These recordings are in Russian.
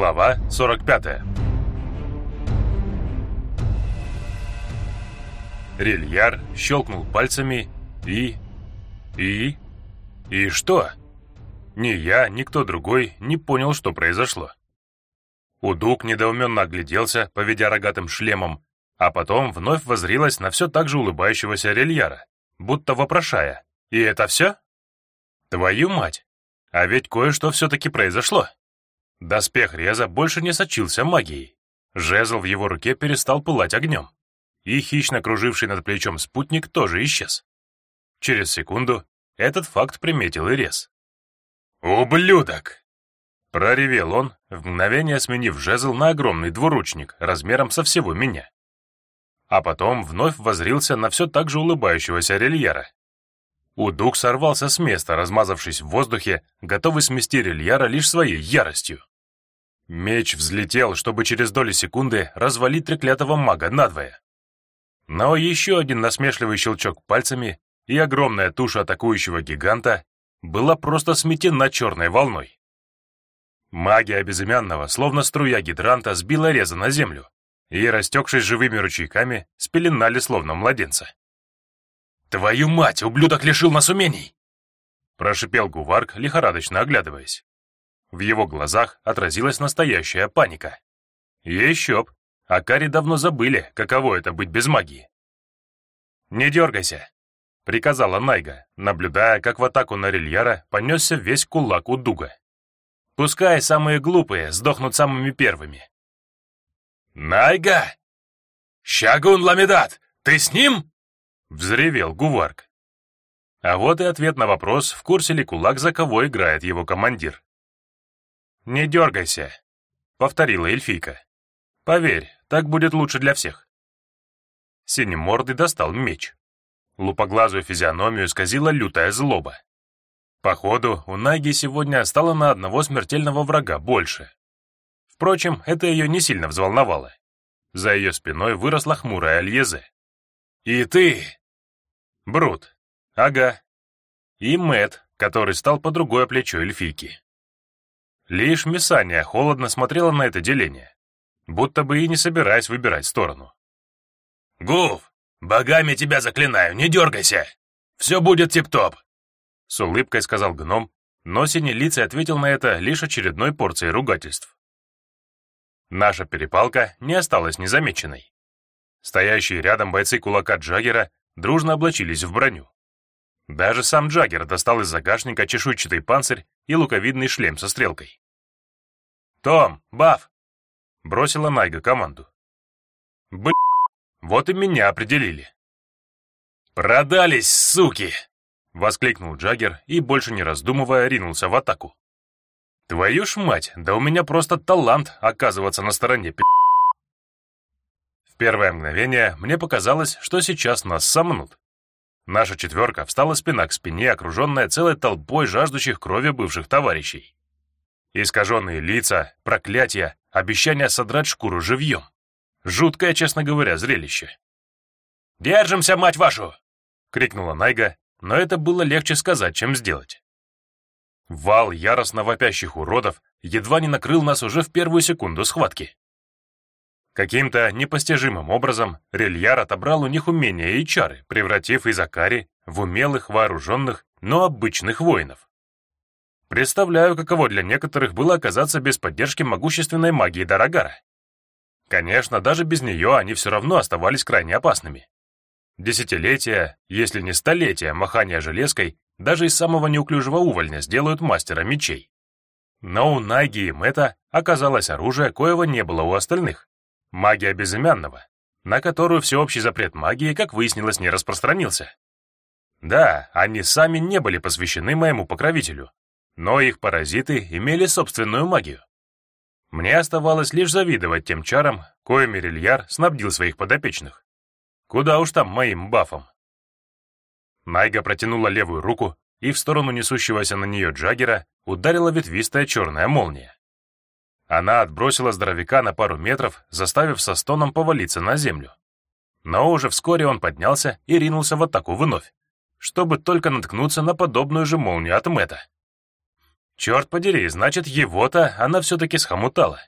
Глава 45 Рильяр щелкнул пальцами и... И... И что? Ни я, ни кто другой не понял, что произошло. Удук недоуменно огляделся, поведя рогатым шлемом, а потом вновь возрилась на все так же улыбающегося Рильяра, будто вопрошая. «И это все?» «Твою мать! А ведь кое-что все-таки произошло!» Доспех Реза больше не сочился магией. Жезл в его руке перестал пылать огнем. И хищно круживший над плечом спутник тоже исчез. Через секунду этот факт приметил и Рез. «Ублюдок!» Проревел он, в мгновение сменив жезл на огромный двуручник размером со всего меня. А потом вновь возрился на все так же улыбающегося рельера. Удук сорвался с места, размазавшись в воздухе, готовый смести рельяра лишь своей яростью. Меч взлетел, чтобы через доли секунды развалить треклятого мага надвое. Но еще один насмешливый щелчок пальцами, и огромная туша атакующего гиганта была просто сметена черной волной. Магия безымянного, словно струя гидранта, сбила реза на землю, и, растекшись живыми ручейками, спеленали словно младенца. «Твою мать, ублюдок лишил нас умений!» Прошипел Гуварк, лихорадочно оглядываясь. В его глазах отразилась настоящая паника. Еще б, Акари давно забыли, каково это быть без магии. «Не дергайся», — приказала Найга, наблюдая, как в атаку на Рильяра понесся весь кулак у Дуга. «Пускай самые глупые сдохнут самыми первыми». «Найга! Щагун Ламедат, ты с ним?» — взревел Гуварк. А вот и ответ на вопрос, в курсе ли кулак, за кого играет его командир. «Не дергайся», — повторила эльфийка. «Поверь, так будет лучше для всех». Синемордый достал меч. Лупоглазую физиономию исказила лютая злоба. Походу, у Наги сегодня стало на одного смертельного врага больше. Впрочем, это ее не сильно взволновало. За ее спиной выросла хмурая Альезе. «И ты?» Брут. Ага. И Мэт, который стал по другое плечо эльфийки. Лишь Мисания холодно смотрела на это деление, будто бы и не собираясь выбирать сторону. «Гуф, богами тебя заклинаю, не дергайся! Все будет тип-топ!» С улыбкой сказал гном, но синелицый ответил на это лишь очередной порцией ругательств. Наша перепалка не осталась незамеченной. Стоящие рядом бойцы кулака Джаггера дружно облачились в броню. Даже сам Джаггер достал из загашника чешуйчатый панцирь и луковидный шлем со стрелкой. «Том, Баф!» — бросила Найга команду. «Б***, вот и меня определили». «Продались, суки!» — воскликнул Джаггер и, больше не раздумывая, ринулся в атаку. «Твою ж мать, да у меня просто талант оказываться на стороне пи***. В первое мгновение мне показалось, что сейчас нас сомнут. Наша четверка встала спина к спине, окруженная целой толпой жаждущих крови бывших товарищей. Искаженные лица, проклятия, обещания содрать шкуру живьем. Жуткое, честно говоря, зрелище. «Держимся, мать вашу!» — крикнула Найга, но это было легче сказать, чем сделать. Вал яростно вопящих уродов едва не накрыл нас уже в первую секунду схватки. Каким-то непостижимым образом Рельяр отобрал у них умения и чары, превратив из Акари в умелых, вооруженных, но обычных воинов. Представляю, каково для некоторых было оказаться без поддержки могущественной магии Дарагара. Конечно, даже без нее они все равно оставались крайне опасными. Десятилетия, если не столетия махания железкой даже из самого неуклюжего увольня сделают мастера мечей. Но у Наги и Мэта оказалось оружие, коего не было у остальных. Магия безымянного, на которую всеобщий запрет магии, как выяснилось, не распространился. Да, они сами не были посвящены моему покровителю, но их паразиты имели собственную магию. Мне оставалось лишь завидовать тем чарам, коими Рильяр снабдил своих подопечных. Куда уж там моим бафом. Найга протянула левую руку, и в сторону несущегося на нее Джаггера ударила ветвистая черная молния. Она отбросила здоровяка на пару метров, заставив со стоном повалиться на землю. Но уже вскоре он поднялся и ринулся в атаку вновь, чтобы только наткнуться на подобную же молнию от Мэтта. Черт подери, значит, его-то она все-таки схомутала.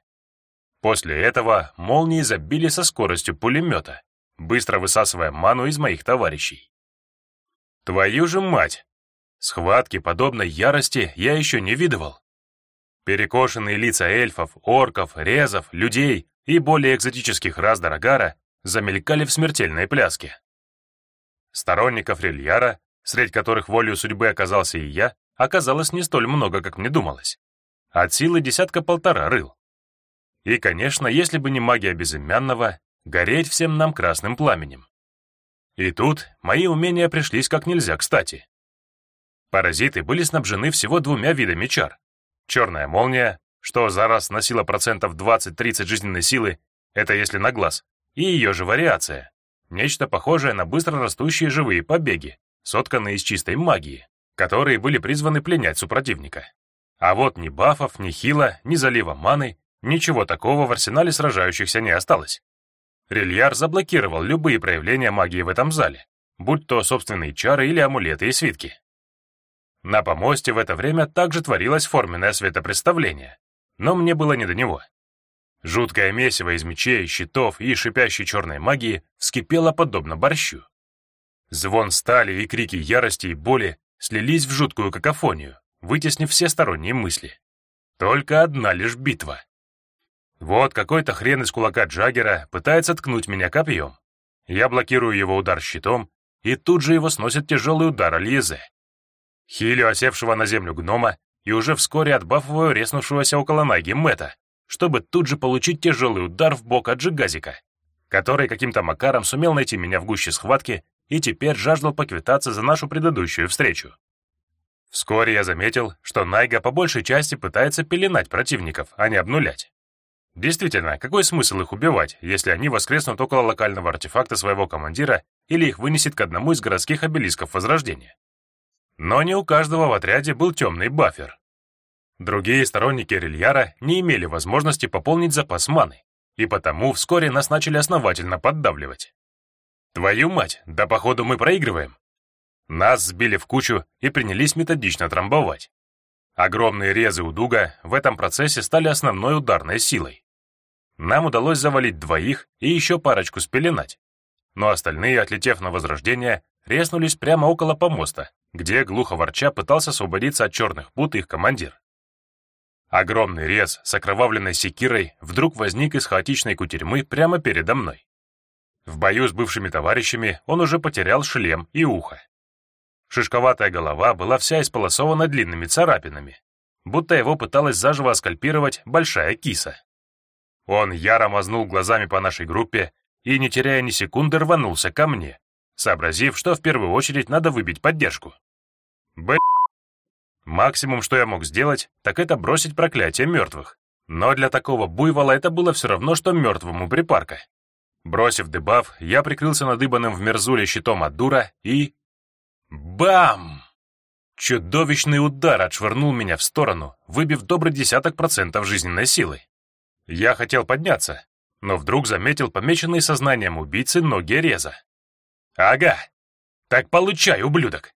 После этого молнии забили со скоростью пулемета, быстро высасывая ману из моих товарищей. Твою же мать! Схватки подобной ярости я еще не видывал. Перекошенные лица эльфов, орков, резов, людей и более экзотических рас Дорогара замелькали в смертельной пляске. Сторонников Рильяра, среди которых волею судьбы оказался и я, оказалось не столь много, как мне думалось. От силы десятка-полтора рыл. И, конечно, если бы не магия безымянного, гореть всем нам красным пламенем. И тут мои умения пришлись как нельзя кстати. Паразиты были снабжены всего двумя видами чар. Черная молния, что за раз носила процентов 20-30 жизненной силы, это если на глаз, и ее же вариация. Нечто похожее на быстро растущие живые побеги, сотканные из чистой магии, которые были призваны пленять супротивника. А вот ни бафов, ни хила, ни залива маны, ничего такого в арсенале сражающихся не осталось. Рильяр заблокировал любые проявления магии в этом зале, будь то собственные чары или амулеты и свитки. На помосте в это время также творилось форменное светопредставление, но мне было не до него. Жуткое месиво из мечей, щитов и шипящей черной магии вскипело подобно борщу. Звон стали и крики ярости и боли слились в жуткую какофонию, вытеснив все сторонние мысли. Только одна лишь битва. Вот какой-то хрен из кулака Джаггера пытается ткнуть меня копьем. Я блокирую его удар щитом, и тут же его сносит тяжелый удар Альезе. Хилю осевшего на землю гнома и уже вскоре отбафываю резнувшегося около ноги Мэтта, чтобы тут же получить тяжелый удар в бок от Джигазика, который каким-то макаром сумел найти меня в гуще схватки и теперь жаждал поквитаться за нашу предыдущую встречу. Вскоре я заметил, что Найга по большей части пытается пеленать противников, а не обнулять. Действительно, какой смысл их убивать, если они воскреснут около локального артефакта своего командира или их вынесет к одному из городских обелисков Возрождения? Но не у каждого в отряде был темный бафер. Другие сторонники Рильяра не имели возможности пополнить запас маны, и потому вскоре нас начали основательно поддавливать. Твою мать, да походу мы проигрываем. Нас сбили в кучу и принялись методично трамбовать. Огромные резы у дуга в этом процессе стали основной ударной силой. Нам удалось завалить двоих и еще парочку спеленать. Но остальные, отлетев на возрождение, резнулись прямо около помоста, где, глухо ворча, пытался освободиться от черных пут их командир. Огромный рез с окровавленной секирой вдруг возник из хаотичной кутерьмы прямо передо мной. В бою с бывшими товарищами он уже потерял шлем и ухо. Шишковатая голова была вся исполосована длинными царапинами, будто его пыталась заживо оскальпировать большая киса. Он яро мазнул глазами по нашей группе и, не теряя ни секунды, рванулся ко мне, сообразив, что в первую очередь надо выбить поддержку. Б... Максимум, что я мог сделать, так это бросить проклятие мертвых. Но для такого буйвола это было все равно, что мертвому припарка. Бросив дебаф, я прикрылся надыбанным в мерзуле щитом от дура и... Бам! Чудовищный удар отшвырнул меня в сторону, выбив добрый десяток процентов жизненной силы. Я хотел подняться, но вдруг заметил помеченные сознанием убийцы ноги реза. «Ага! Так получай, ублюдок!»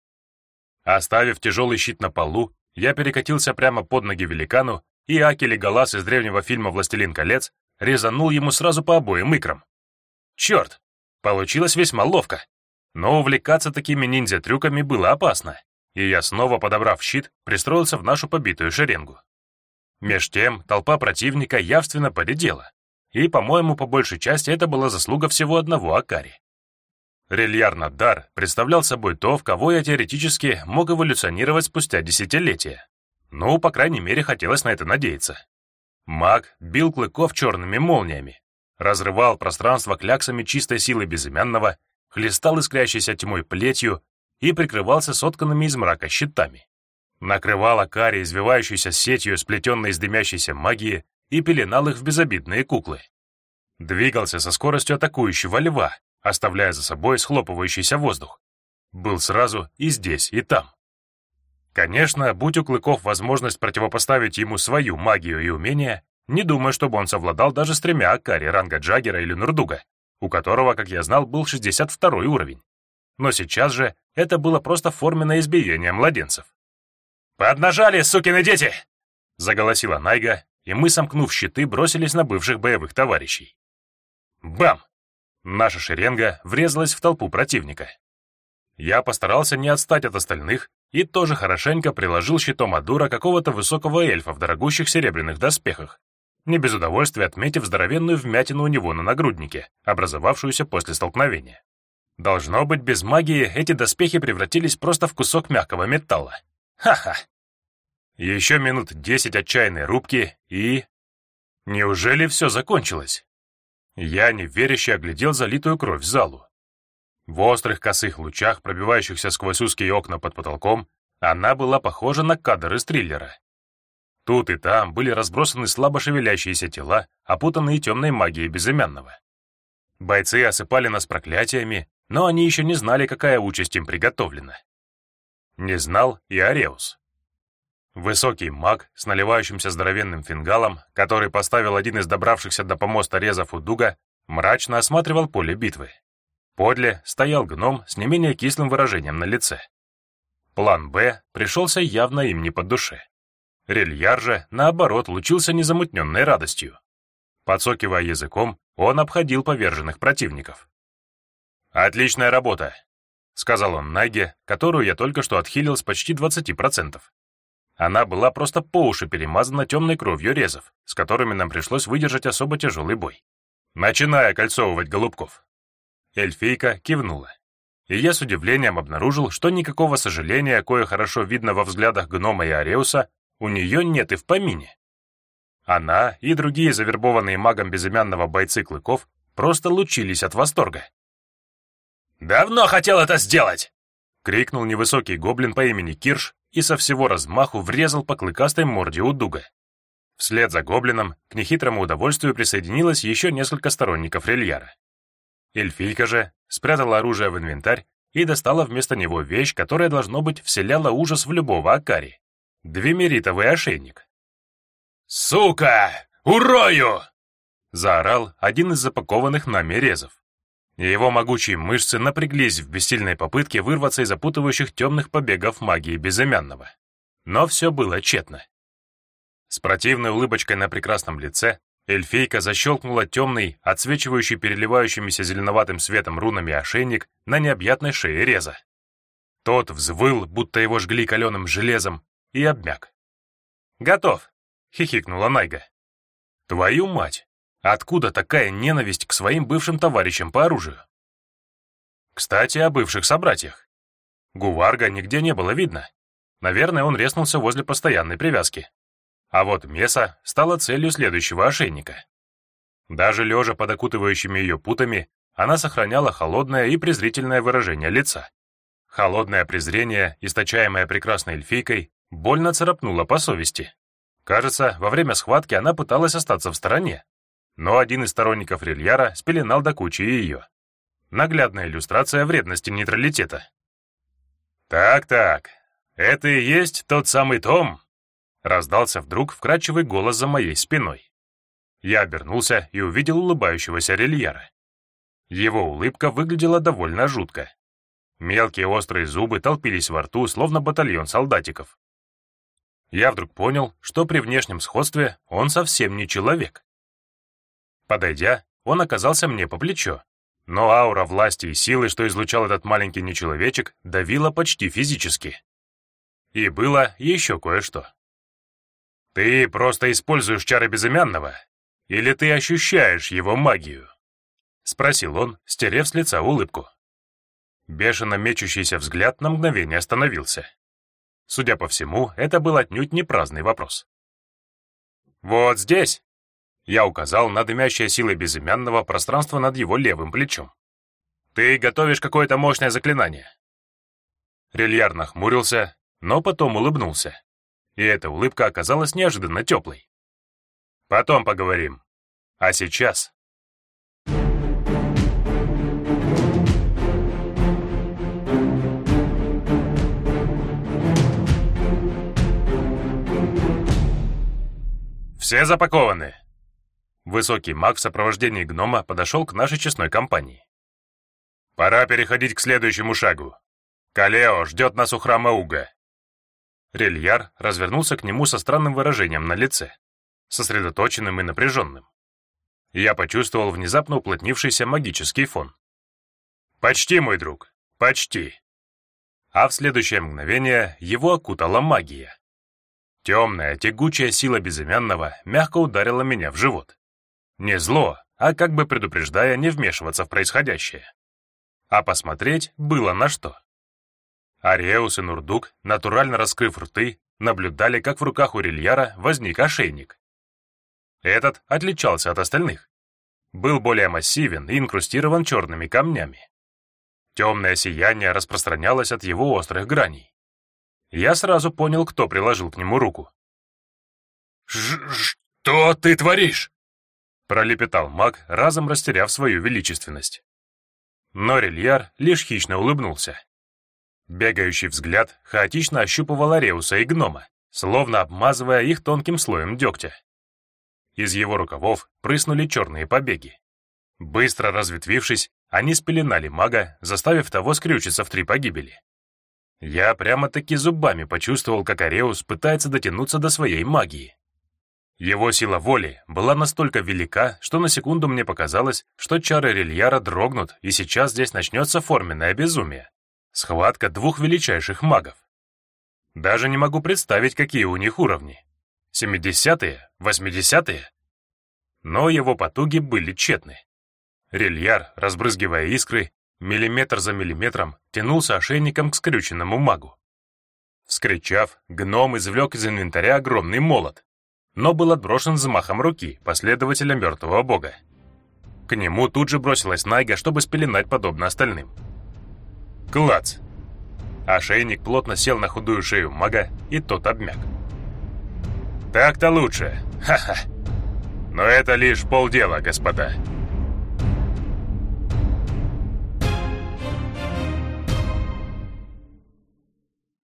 Оставив тяжелый щит на полу, я перекатился прямо под ноги великану, и Акели Галас из древнего фильма «Властелин колец» резанул ему сразу по обоим икрам. Черт, получилось весьма ловко. Но увлекаться такими ниндзя-трюками было опасно, и я, снова подобрав щит, пристроился в нашу побитую шеренгу. Меж тем, толпа противника явственно поредела, и, по-моему, по большей части это была заслуга всего одного Акари. Рельяр Надар представлял собой то, в кого я теоретически мог эволюционировать спустя десятилетия. Ну, по крайней мере, хотелось на это надеяться. Маг бил клыков черными молниями, разрывал пространство кляксами чистой силы безымянного, хлестал искрящейся тьмой плетью и прикрывался сотканными из мрака щитами. Накрывал Акари, извивающейся сетью, сплетенной из дымящейся магии, и пеленал их в безобидные куклы. Двигался со скоростью атакующего льва, оставляя за собой схлопывающийся воздух. Был сразу и здесь, и там. Конечно, будь у Клыков возможность противопоставить ему свою магию и умения, не думаю, чтобы он совладал даже с тремя Акари ранга Джаггера или Нурдуга, у которого, как я знал, был 62 уровень. Но сейчас же это было просто форменное избиение младенцев. «Поднажали, сукины дети!» — заголосила Найга, и мы, сомкнув щиты, бросились на бывших боевых товарищей. Бам! Наша шеренга врезалась в толпу противника. Я постарался не отстать от остальных и тоже хорошенько приложил щитом Адура какого-то высокого эльфа в дорогущих серебряных доспехах, не без удовольствия отметив здоровенную вмятину у него на нагруднике, образовавшуюся после столкновения. Должно быть, без магии эти доспехи превратились просто в кусок мягкого металла. Ха-ха! Еще минут десять отчаянной рубки и... Неужели все закончилось? Я неверяще оглядел залитую кровь залу. В острых косых лучах, пробивающихся сквозь узкие окна под потолком, она была похожа на кадр из триллера. Тут и там были разбросаны слабо шевелящиеся тела, опутанные темной магией безымянного. Бойцы осыпали нас проклятиями, но они еще не знали, какая участь им приготовлена. Не знал и Ареус. Высокий маг с наливающимся здоровенным фингалом, который поставил один из добравшихся до помоста резов у дуга, мрачно осматривал поле битвы. Подле стоял гном с не менее кислым выражением на лице. План «Б» пришелся явно им не по душе. Рельяр же, наоборот, лучился незамутненной радостью. Подсокивая языком, он обходил поверженных противников. «Отличная работа», — сказал он Наге, которую я только что отхилил с почти 20%. Она была просто по уши перемазана темной кровью резов, с которыми нам пришлось выдержать особо тяжелый бой. Начиная окольцовывать голубков. Эльфийка кивнула. И я с удивлением обнаружил, что никакого сожаления, кое хорошо видно во взглядах гнома и Ареуса, у нее нет и в помине. Она и другие завербованные магом безымянного бойцы клыков просто лучились от восторга. «Давно хотел это сделать!» — крикнул невысокий гоблин по имени Кирш и со всего размаху врезал по клыкастой морде у дуга. Вслед за гоблином к нехитрому удовольствию присоединилось еще несколько сторонников рельяра. Эльфийка же спрятала оружие в инвентарь и достала вместо него вещь, которая, должно быть, вселяла ужас в любого Акари — двемеритовый ошейник. «Сука! Урою!» — заорал один из запакованных нами резов. Его могучие мышцы напряглись в бессильной попытке вырваться из запутывающих темных побегов магии безымянного. Но все было тщетно. С противной улыбочкой на прекрасном лице Эльфейка защелкнула темный, отсвечивающий переливающимися зеленоватым светом рунами ошейник на необъятной шее реза. Тот взвыл, будто его жгли каленым железом, и обмяк. «Готов!» — хихикнула Найга. «Твою мать! Откуда такая ненависть к своим бывшим товарищам по оружию?» Кстати, о бывших собратьях. Гуварга нигде не было видно. Наверное, он резнулся возле постоянной привязки. А вот Меса стала целью следующего ошейника. Даже лежа под окутывающими ее путами, она сохраняла холодное и презрительное выражение лица. Холодное презрение, источаемое прекрасной эльфийкой, больно царапнуло по совести. Кажется, во время схватки она пыталась остаться в стороне. Но один из сторонников Рильяра спеленал до кучи ее. Наглядная иллюстрация вредности нейтралитета. «Так-так, это и есть тот самый Том, Раздался вдруг вкрадчивый голос за моей спиной. Я обернулся и увидел улыбающегося рельера. Его улыбка выглядела довольно жутко. Мелкие острые зубы толпились во рту, словно батальон солдатиков. Я вдруг понял, что при внешнем сходстве он совсем не человек. Подойдя, он оказался мне по плечо, но аура власти и силы, что излучал этот маленький нечеловечек, давила почти физически. И было еще кое-что. «Ты просто используешь чары безымянного? Или ты ощущаешь его магию?» — спросил он, стерев с лица улыбку. Бешено мечущийся взгляд на мгновение остановился. Судя по всему, это был отнюдь не праздный вопрос. «Вот здесь!» — я указал на дымящее силой безымянного пространство над его левым плечом. «Ты готовишь какое-то мощное заклинание». Рельяр нахмурился, но потом улыбнулся и эта улыбка оказалась неожиданно теплой. Потом поговорим. А сейчас... «Все запакованы!» Высокий маг в сопровождении гнома подошел к нашей честной компании. «Пора переходить к следующему шагу. Калео ждет нас у храма Уга. Рельяр развернулся к нему со странным выражением на лице. сосредоточенным и напряженным. Я почувствовал внезапно уплотнившийся магический фон. «Почти, мой друг, почти!» А в следующее мгновение его окутала магия. Темная, тягучая сила безымянного мягко ударила меня в живот. Не зло, а как бы предупреждая не вмешиваться в происходящее. А посмотреть было на что. Ареус и Нурдук, натурально раскрыв рты, наблюдали, как в руках у Рильяра возник ошейник. Этот отличался от остальных. Был более массивен и инкрустирован черными камнями. Темное сияние распространялось от его острых граней. Я сразу понял, кто приложил к нему руку. «Что ты творишь?» пролепетал маг, разом растеряв свою величественность. Но Рильяр лишь хищно улыбнулся. Бегающий взгляд хаотично ощупывал Ареуса и гнома, словно обмазывая их тонким слоем дегтя. Из его рукавов прыснули черные побеги. Быстро разветвившись, они спеленали мага, заставив того скрючиться в три погибели. Я прямо-таки зубами почувствовал, как Ареус пытается дотянуться до своей магии. Его сила воли была настолько велика, что на секунду мне показалось, что чары Рильяра дрогнут, и сейчас здесь начнется форменное безумие. Схватка двух величайших магов. Даже не могу представить, какие у них уровни. Семидесятые? Восьмидесятые? Но его потуги были тщетны. Рильяр, разбрызгивая искры, миллиметр за миллиметром тянулся ошейником к скрюченному магу. Вскричав, гном извлек из инвентаря огромный молот, но был отброшен взмахом руки последователя мертвого бога. К нему тут же бросилась Найга, чтобы спеленать подобно остальным. Клац! Ошейник плотно сел на худую шею мага, и тот обмяк. «Так-то лучше! Ха-ха! Но это лишь полдела, господа!»